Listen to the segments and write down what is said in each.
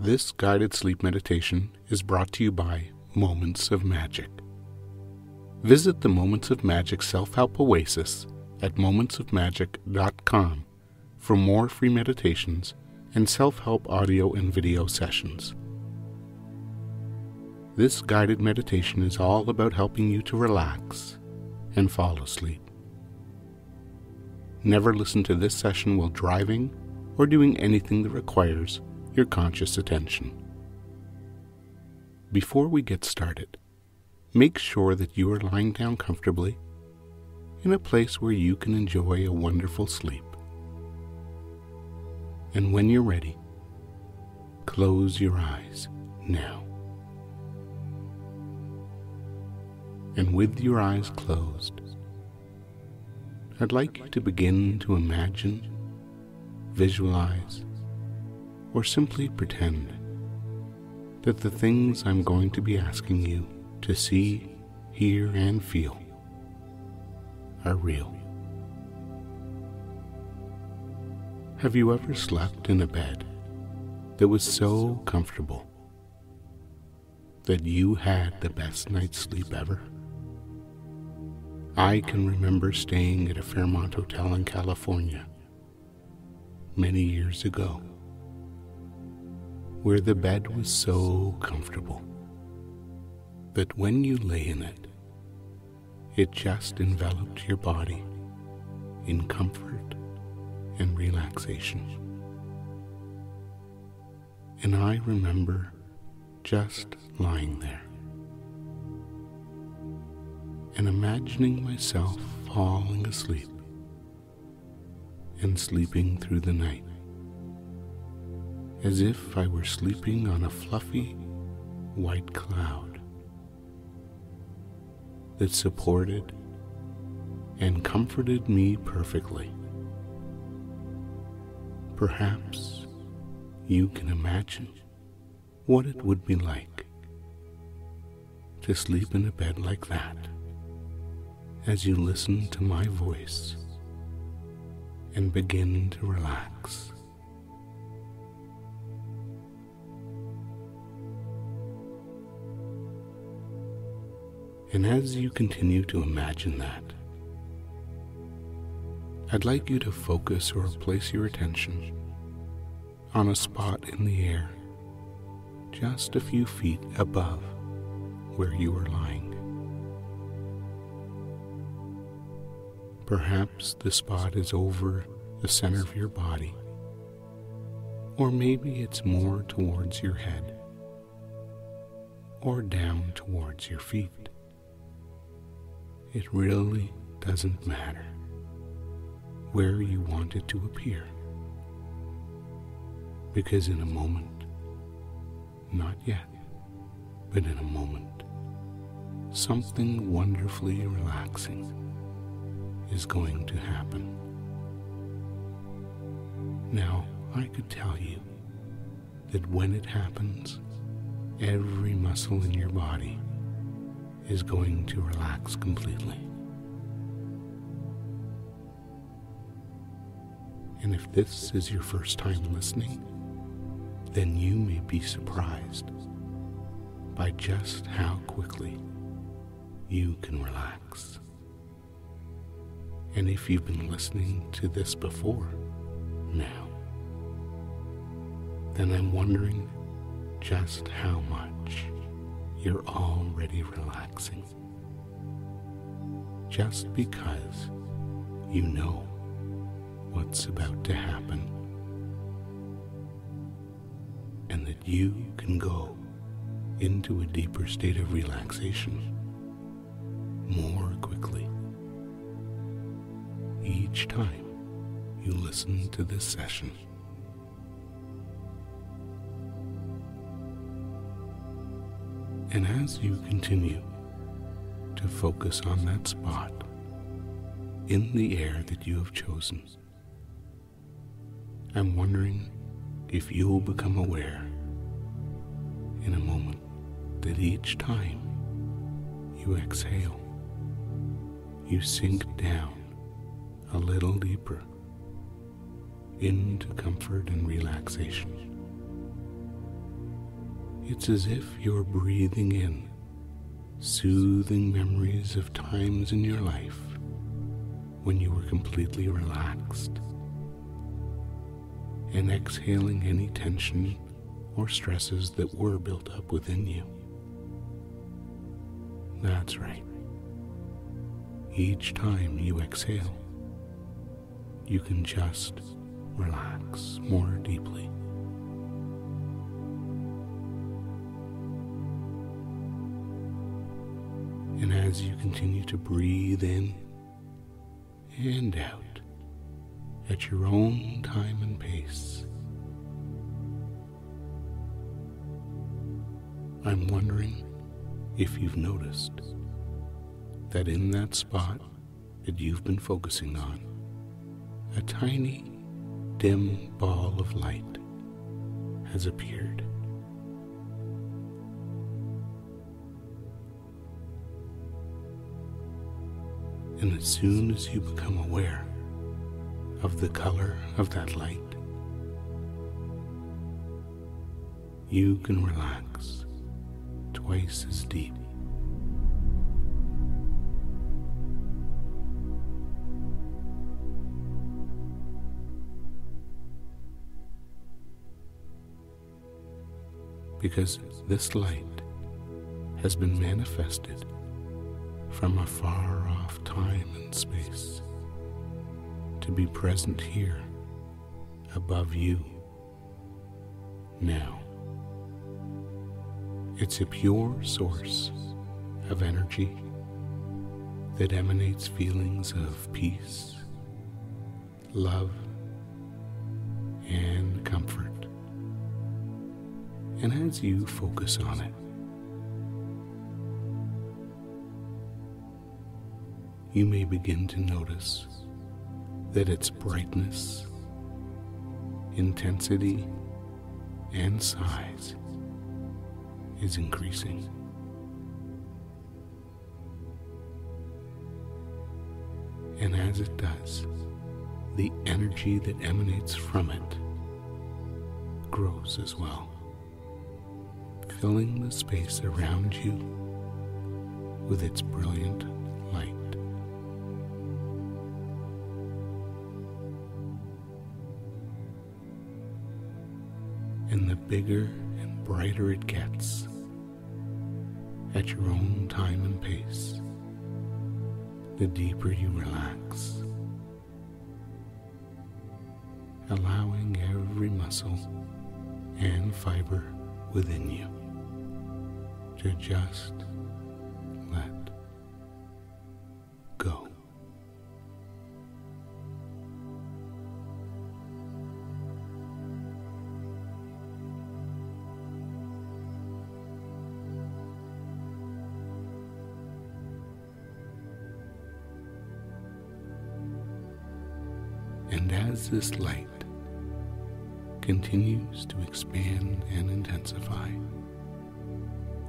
This guided sleep meditation is brought to you by Moments of Magic. Visit the Moments of Magic self help oasis at momentsofmagic.com for more free meditations and self help audio and video sessions. This guided meditation is all about helping you to relax and fall asleep. Never listen to this session while driving or doing anything that requires your conscious attention. Before we get started, make sure that you are lying down comfortably in a place where you can enjoy a wonderful sleep. And when you're ready, close your eyes now. And with your eyes closed, I'd like you to begin to imagine, visualize, or simply pretend that the things I'm going to be asking you to see, hear, and feel are real. Have you ever slept in a bed that was so comfortable that you had the best night's sleep ever? I can remember staying at a Fairmont Hotel in California many years ago where the bed was so comfortable that when you lay in it, it just enveloped your body in comfort and relaxation. And I remember just lying there and imagining myself falling asleep and sleeping through the night as if I were sleeping on a fluffy white cloud that supported and comforted me perfectly. Perhaps you can imagine what it would be like to sleep in a bed like that as you listen to my voice and begin to relax. And as you continue to imagine that, I'd like you to focus or place your attention on a spot in the air just a few feet above where you are lying. Perhaps the spot is over the center of your body, or maybe it's more towards your head or down towards your feet. It really doesn't matter where you want it to appear. Because in a moment, not yet, but in a moment, something wonderfully relaxing is going to happen. Now, I could tell you that when it happens, every muscle in your body is going to relax completely. And if this is your first time listening, then you may be surprised by just how quickly you can relax. And if you've been listening to this before now, then I'm wondering just how much you're already relaxing. Just because you know what's about to happen and that you can go into a deeper state of relaxation more quickly each time you listen to this session. And as you continue to focus on that spot in the air that you have chosen, I'm wondering if you'll become aware in a moment that each time you exhale, you sink down a little deeper into comfort and relaxation. It's as if you're breathing in soothing memories of times in your life when you were completely relaxed and exhaling any tension or stresses that were built up within you. That's right. Each time you exhale, you can just relax more deeply. And as you continue to breathe in and out at your own time and pace, I'm wondering if you've noticed that in that spot that you've been focusing on, a tiny, dim ball of light has appeared. And as soon as you become aware of the color of that light, you can relax twice as deep. Because this light has been manifested from a far off time and space to be present here above you now. It's a pure source of energy that emanates feelings of peace, love, and comfort. And as you focus on it, you may begin to notice that its brightness, intensity, and size is increasing. And as it does, the energy that emanates from it grows as well, filling the space around you with its brilliant bigger and brighter it gets, at your own time and pace, the deeper you relax, allowing every muscle and fiber within you to just as this light continues to expand and intensify,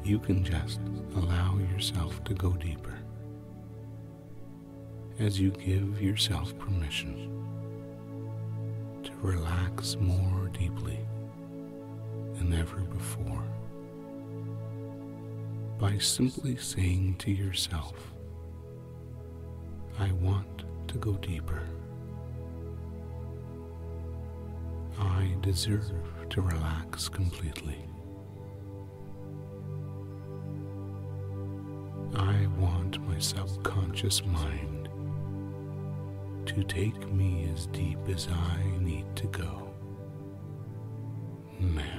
you can just allow yourself to go deeper as you give yourself permission to relax more deeply than ever before by simply saying to yourself, I want to go deeper. I deserve to relax completely. I want my subconscious mind to take me as deep as I need to go now.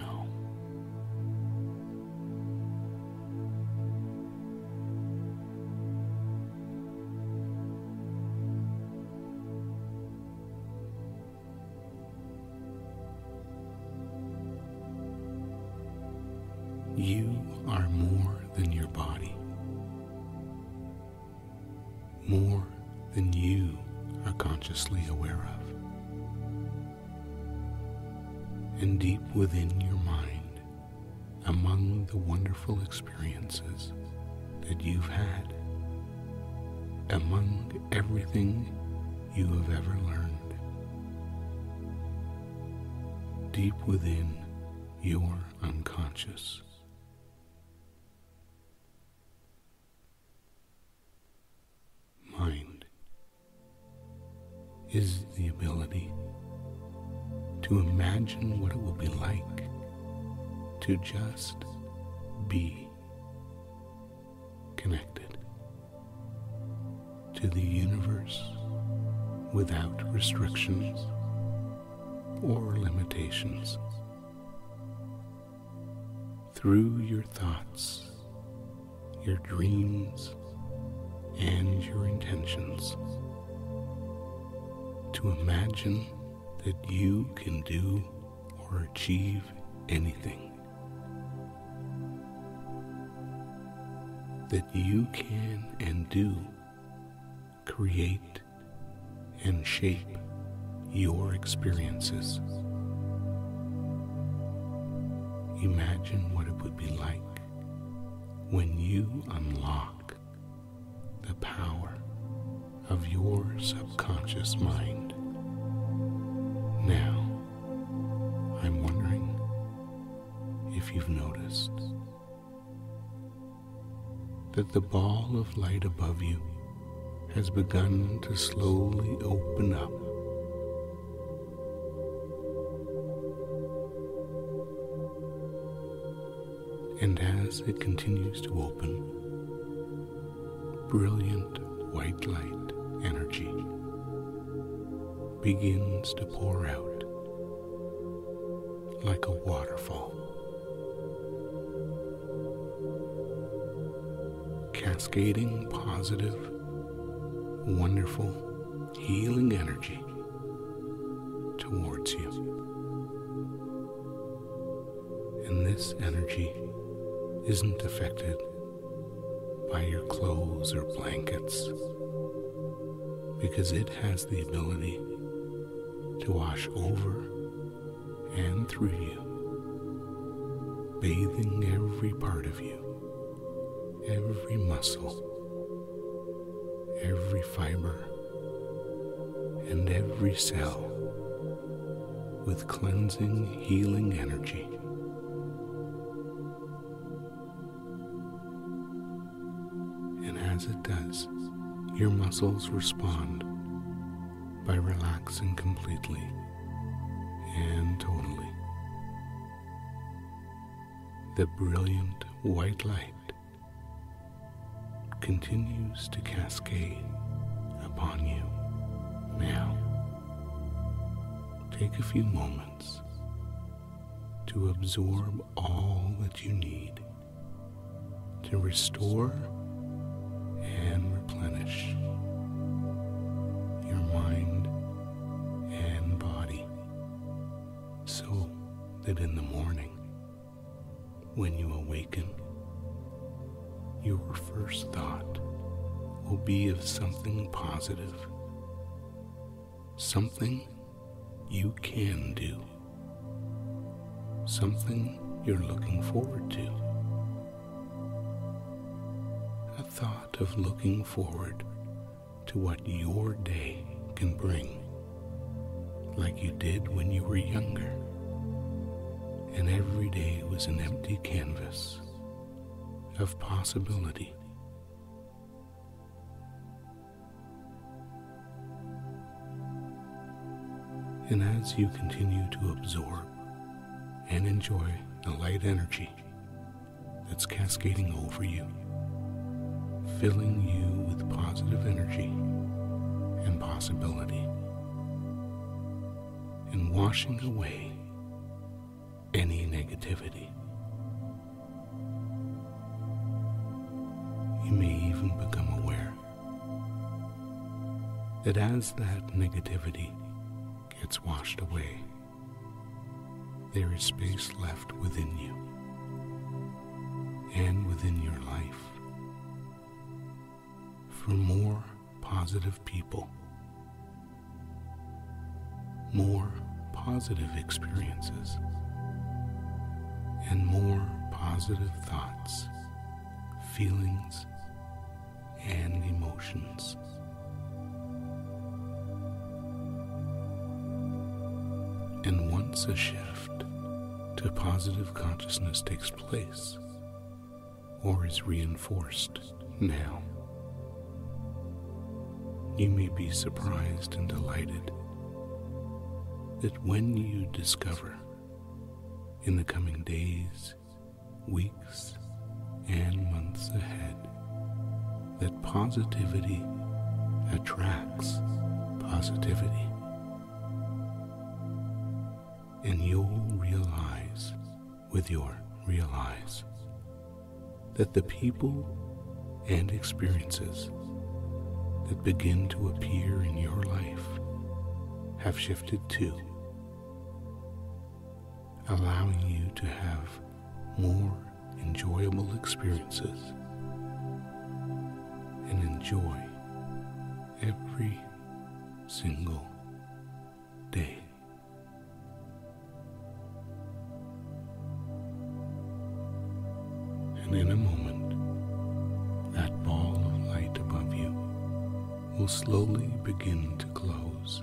among everything you have ever learned. Deep within your unconscious. Mind is the ability to imagine what it will be like to just be connected to the universe without restrictions or limitations. Through your thoughts, your dreams, and your intentions, to imagine that you can do or achieve anything. That you can and do create and shape your experiences. Imagine what it would be like when you unlock the power of your subconscious mind. Now, I'm wondering if you've noticed that the ball of light above you has begun to slowly open up. And as it continues to open, brilliant white light energy begins to pour out like a waterfall. Cascading positive wonderful, healing energy towards you. And this energy isn't affected by your clothes or blankets because it has the ability to wash over and through you, bathing every part of you, every muscle every fiber and every cell with cleansing, healing energy. And as it does, your muscles respond by relaxing completely and totally. The brilliant white light continues to cascade upon you. Now, take a few moments to absorb all that you need to restore and replenish your mind and body so that in the morning when you awaken your first thought will be of something positive, something you can do, something you're looking forward to. A thought of looking forward to what your day can bring, like you did when you were younger, and every day was an empty canvas of possibility. And as you continue to absorb and enjoy the light energy that's cascading over you, filling you with positive energy and possibility, and washing away any negativity. You may even become aware that as that negativity gets washed away, there is space left within you and within your life for more positive people, more positive experiences, and more positive thoughts, feelings, and emotions. And once a shift to positive consciousness takes place, or is reinforced now, you may be surprised and delighted that when you discover in the coming days, weeks, and months ahead that positivity attracts positivity. And you'll realize with your realize that the people and experiences that begin to appear in your life have shifted too, allowing you to have more enjoyable experiences and enjoy every single day. And in a moment, that ball of light above you will slowly begin to close.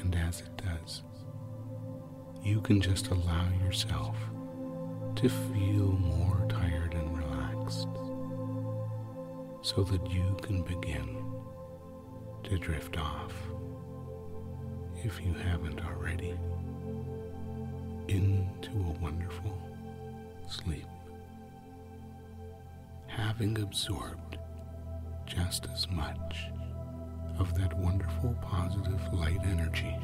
And as it does, you can just allow yourself to feel more tired so that you can begin to drift off, if you haven't already, into a wonderful sleep, having absorbed just as much of that wonderful positive light energy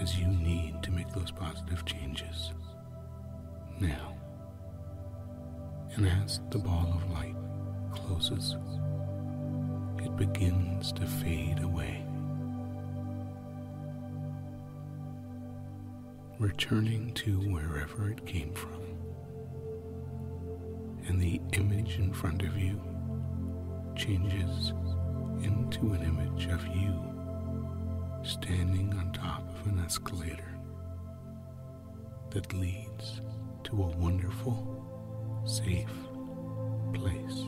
as you need to make those positive changes now. And as the ball of light closes, it begins to fade away. Returning to wherever it came from. And the image in front of you changes into an image of you standing on top of an escalator that leads to a wonderful, safe place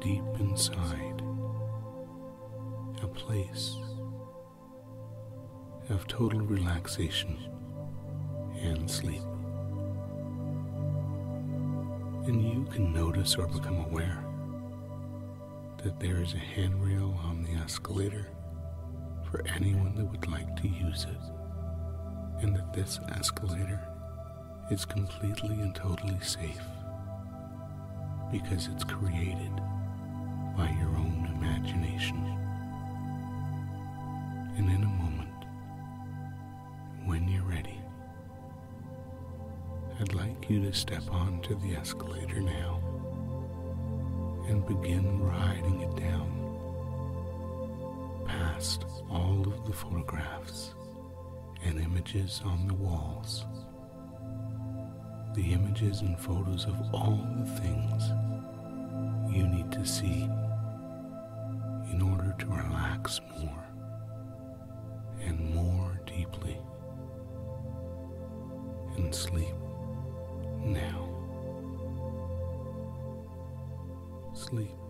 deep inside, a place of total relaxation and sleep. And you can notice or become aware that there is a handrail on the escalator for anyone that would like to use it, and that this escalator is completely and totally safe because it's created by your own imagination. And in a moment, when you're ready, I'd like you to step onto the escalator now and begin riding it down past all of the photographs and images on the walls the images and photos of all the things you need to see to relax more and more deeply and sleep now. Sleep